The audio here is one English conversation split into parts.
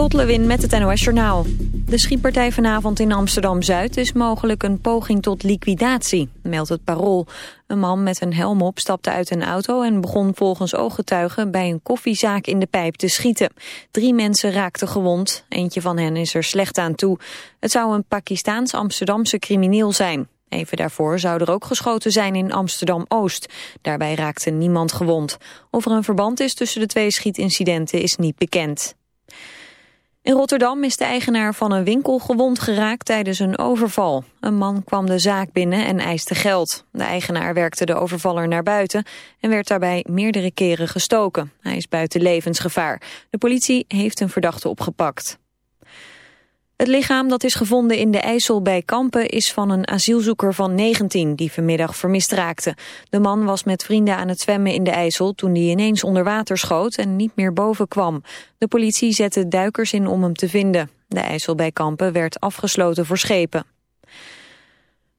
Lot met het NOS Journaal. De schietpartij vanavond in Amsterdam-Zuid is mogelijk een poging tot liquidatie, meldt het Parool. Een man met een helm op stapte uit een auto en begon volgens ooggetuigen bij een koffiezaak in de pijp te schieten. Drie mensen raakten gewond, eentje van hen is er slecht aan toe. Het zou een Pakistaans-Amsterdamse crimineel zijn. Even daarvoor zou er ook geschoten zijn in Amsterdam-Oost. Daarbij raakte niemand gewond. Of er een verband is tussen de twee schietincidenten is niet bekend. In Rotterdam is de eigenaar van een winkel gewond geraakt tijdens een overval. Een man kwam de zaak binnen en eiste geld. De eigenaar werkte de overvaller naar buiten en werd daarbij meerdere keren gestoken. Hij is buiten levensgevaar. De politie heeft een verdachte opgepakt. Het lichaam dat is gevonden in de IJssel bij Kampen is van een asielzoeker van 19 die vanmiddag vermist raakte. De man was met vrienden aan het zwemmen in de IJssel toen hij ineens onder water schoot en niet meer boven kwam. De politie zette duikers in om hem te vinden. De IJssel bij Kampen werd afgesloten voor schepen.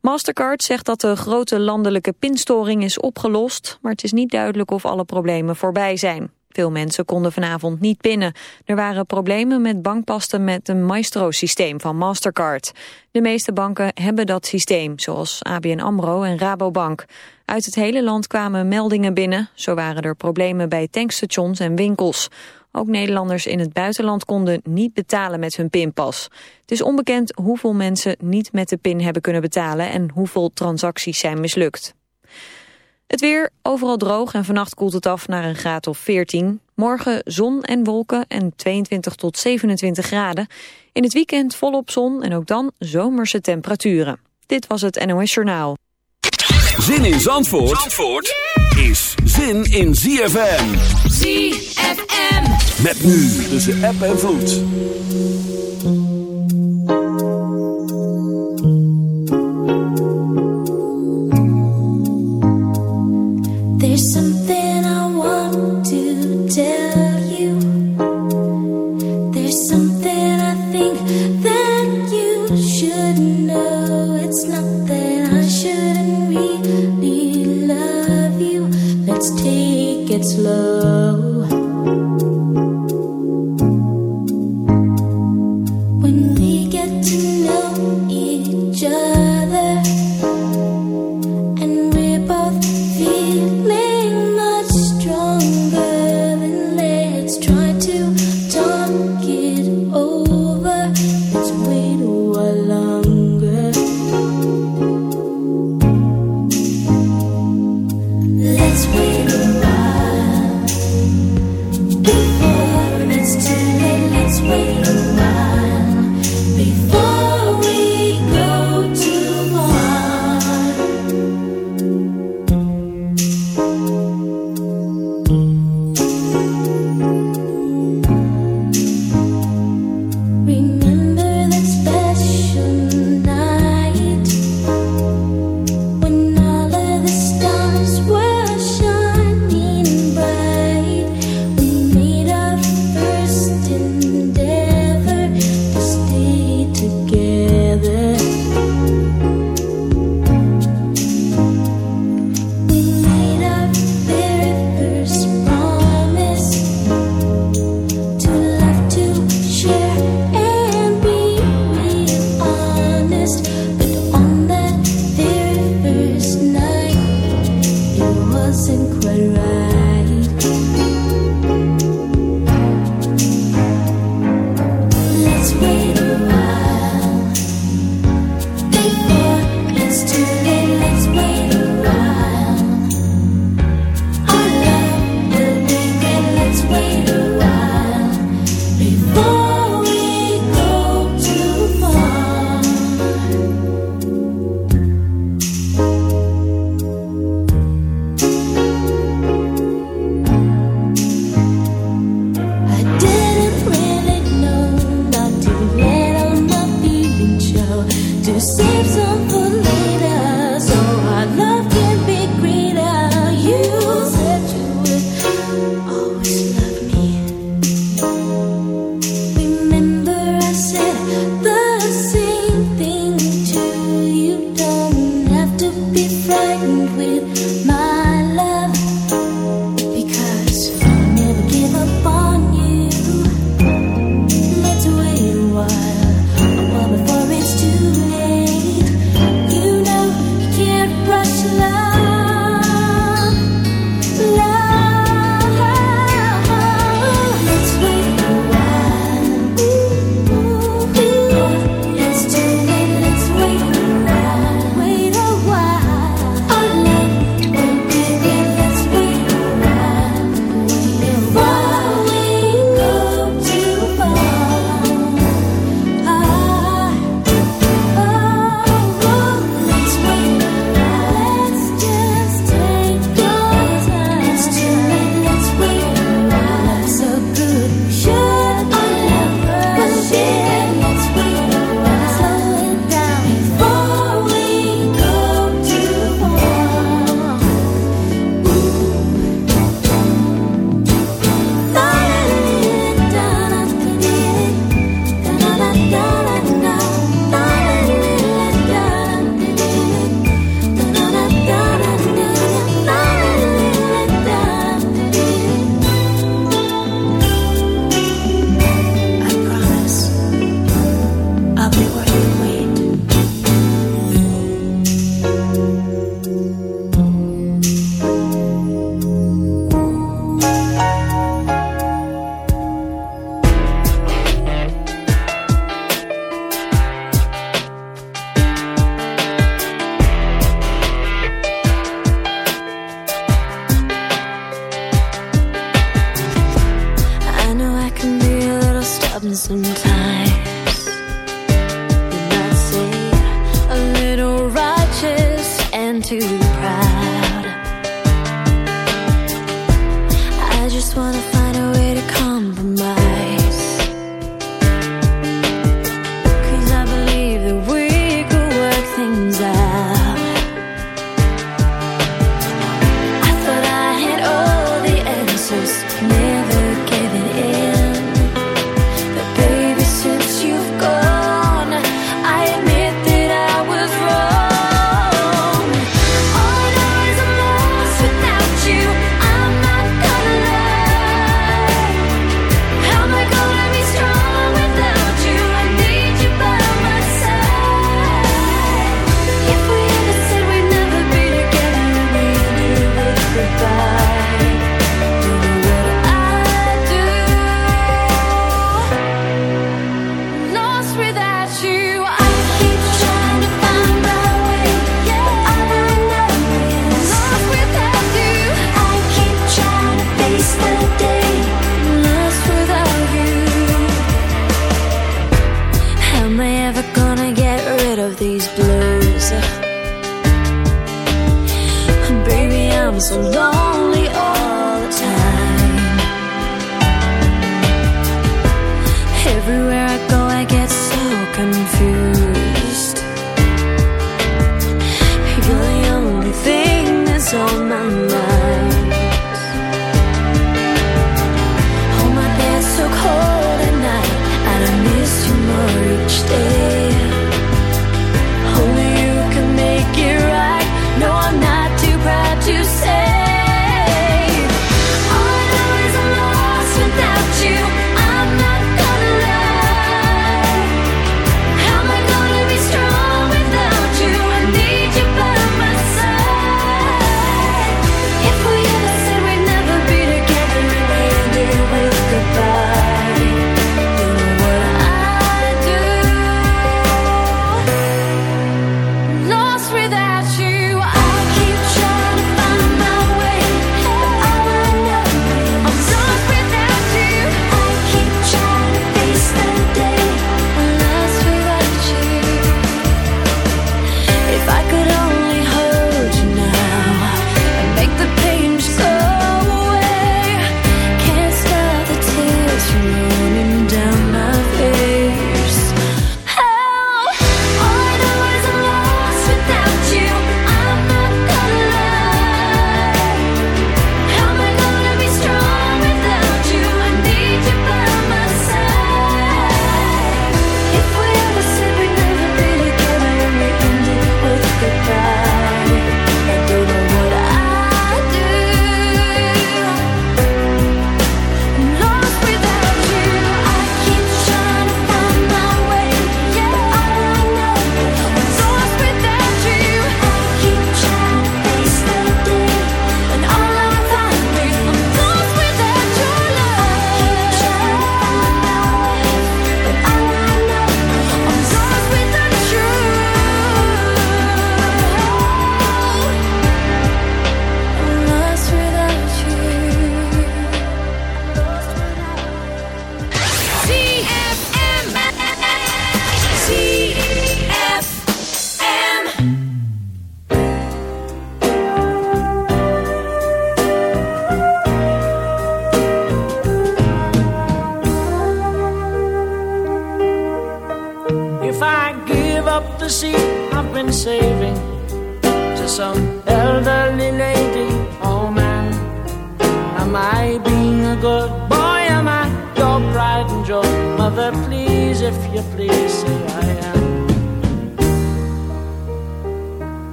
Mastercard zegt dat de grote landelijke pinstoring is opgelost, maar het is niet duidelijk of alle problemen voorbij zijn. Veel mensen konden vanavond niet pinnen. Er waren problemen met bankpasten met een Maestro-systeem van Mastercard. De meeste banken hebben dat systeem, zoals ABN AMRO en Rabobank. Uit het hele land kwamen meldingen binnen. Zo waren er problemen bij tankstations en winkels. Ook Nederlanders in het buitenland konden niet betalen met hun pinpas. Het is onbekend hoeveel mensen niet met de pin hebben kunnen betalen... en hoeveel transacties zijn mislukt. Het weer overal droog en vannacht koelt het af naar een graad of 14. Morgen zon en wolken en 22 tot 27 graden. In het weekend volop zon en ook dan zomerse temperaturen. Dit was het NOS Journaal. Zin in Zandvoort, Zandvoort is zin in ZFM. ZFM. Met nu tussen app en vloed.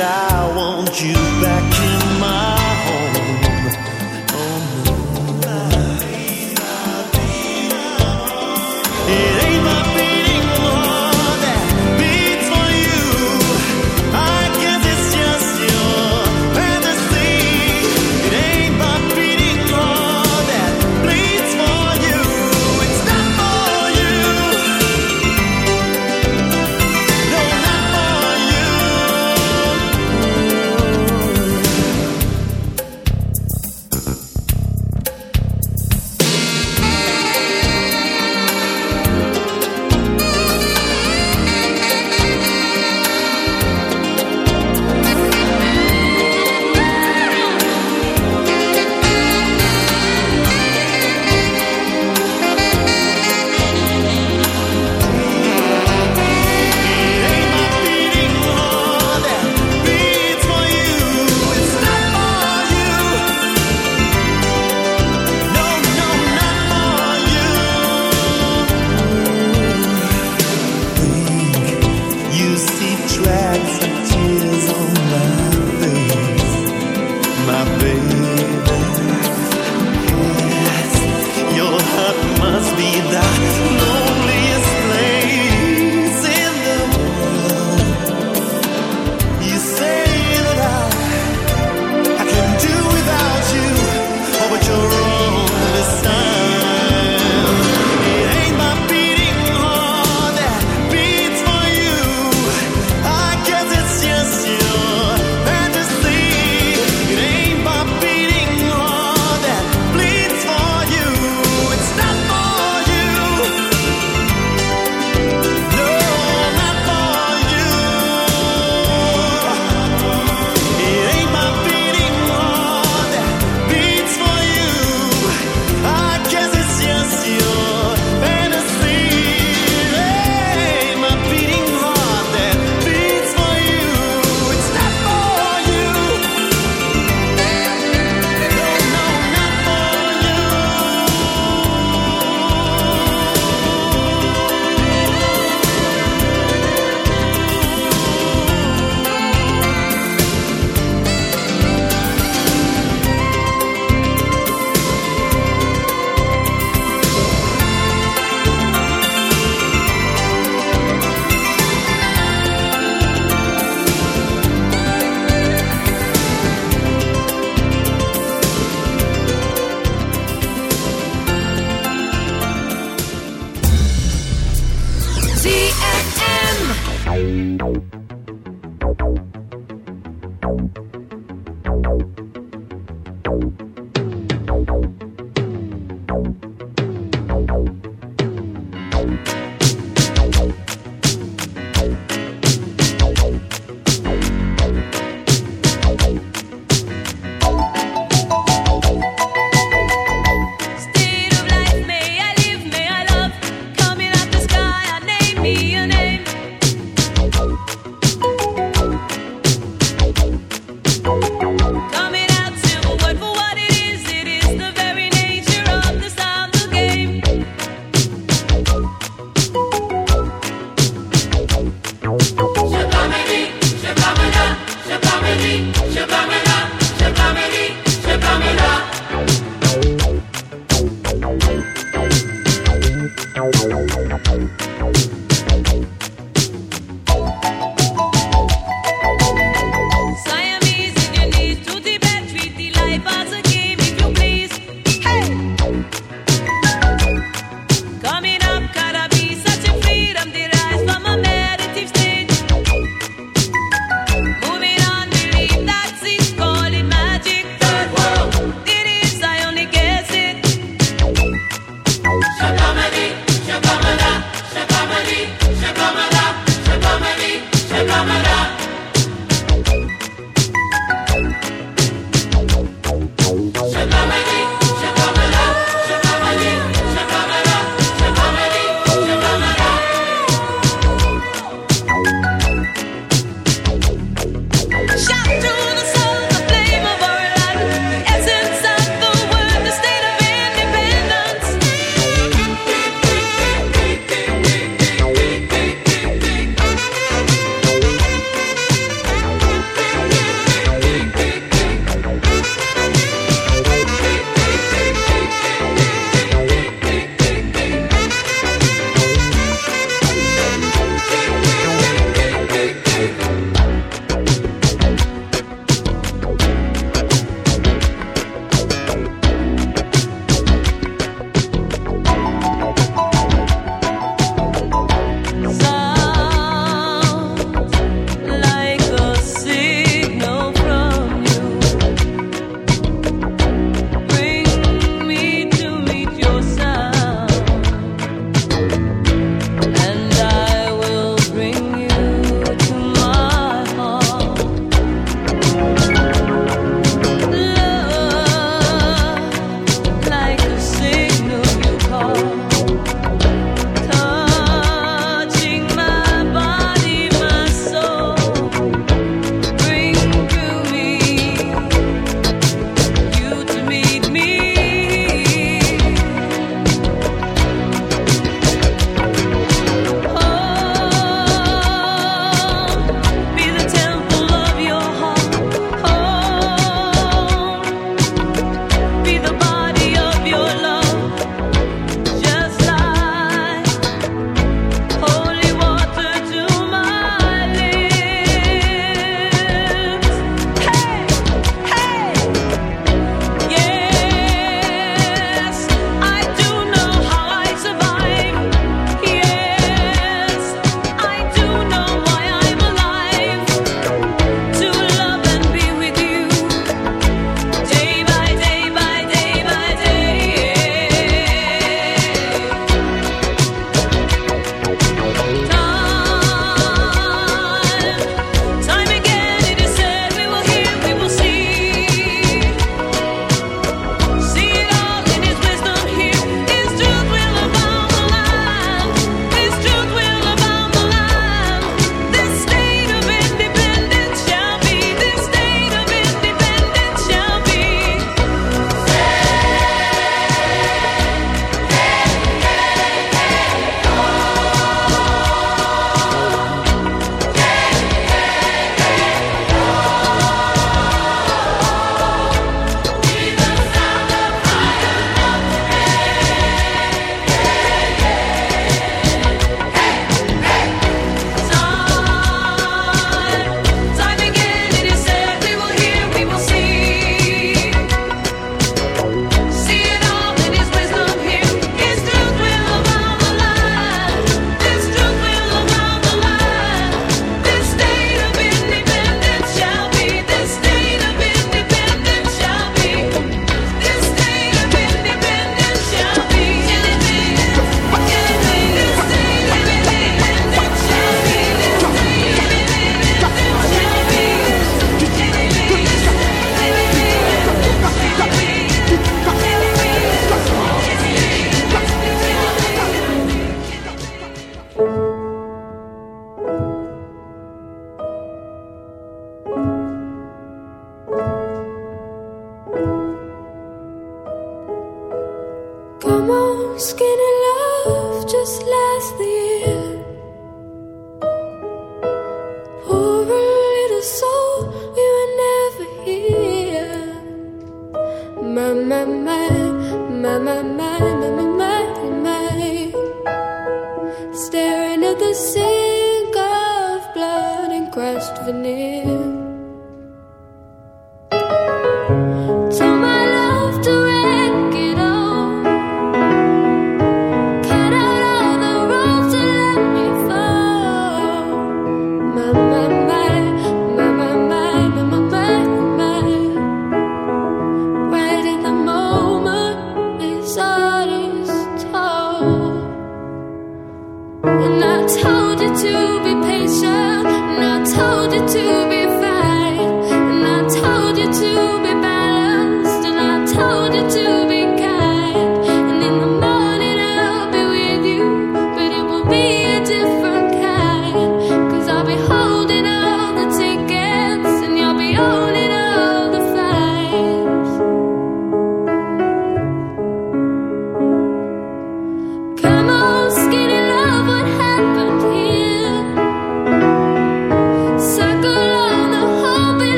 I want you back Siamese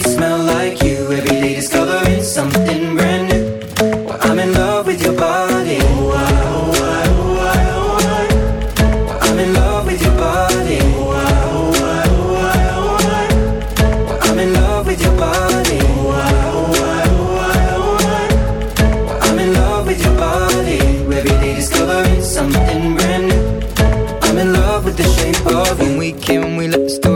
Smell like you. Every day discovering something brand new. I'm in love with your body. Oh, I, oh, I, oh, I, oh, I. I'm in love with your body. Oh, I, oh, I, oh, I, oh, I. I'm in love with your body. Oh, I, oh, I, oh, I, oh, I. I'm in love with your body. Every day discovering something brand new. I'm in love with the shape of you. When we came, we let the story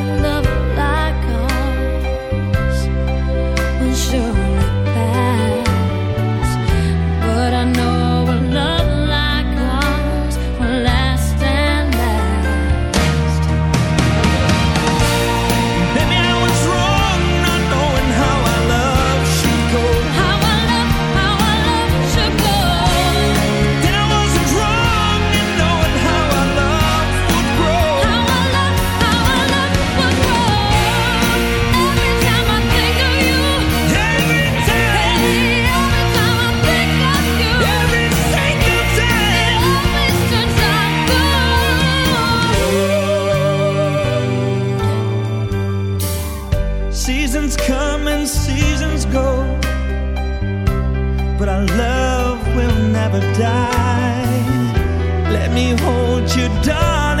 me hold you, darling,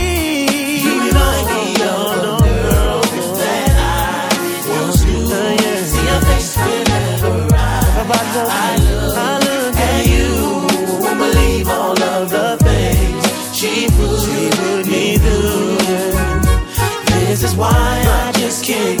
Put